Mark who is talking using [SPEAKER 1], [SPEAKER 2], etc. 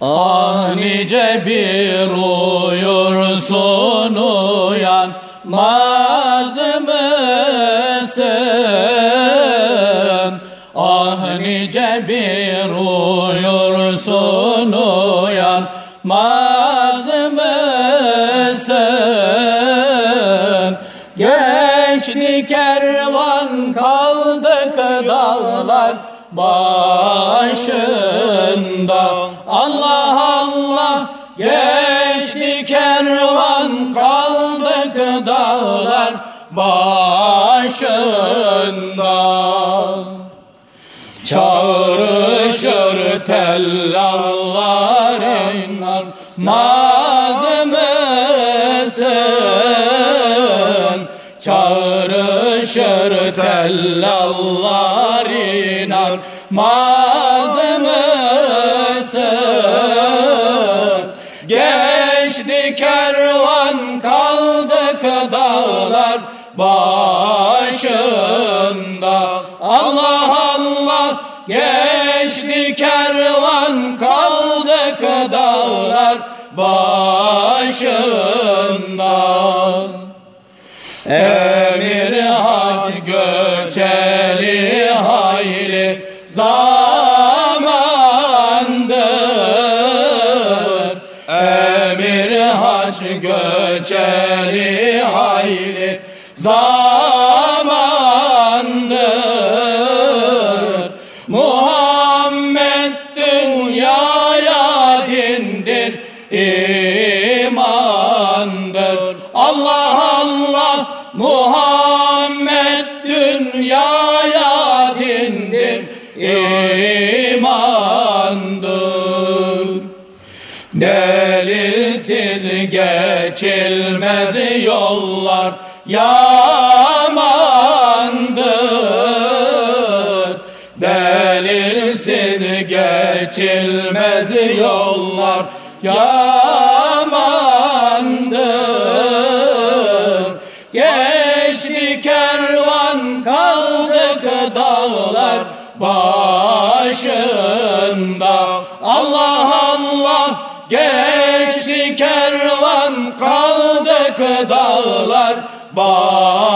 [SPEAKER 1] Ah nice bir uyursun uyan mısın? Ah nice bir uyursun uyan mısın? Geçti kervan kaldık dağlar başında Allah Allah geçti kervan kaldık dağlar başında Çağrışır tellallar iner naz mısın? Çağrışır tellallar iner maz mısın? Geçti kervan kaldık dağlar başında Allah Allah geçti kervan kaldık dağlar başında Emir hac göçeli hayli zamandır. Emir hac göçeli hayli zamandır. Muhammed dünyaya dindir imandır. Allah Allah Muhammed imandır. Delilsiz geçilmez yollar yamandır. Delilsiz geçilmez yollar yamandır başında. Allah Allah geçti kervan kaldık dağlar başında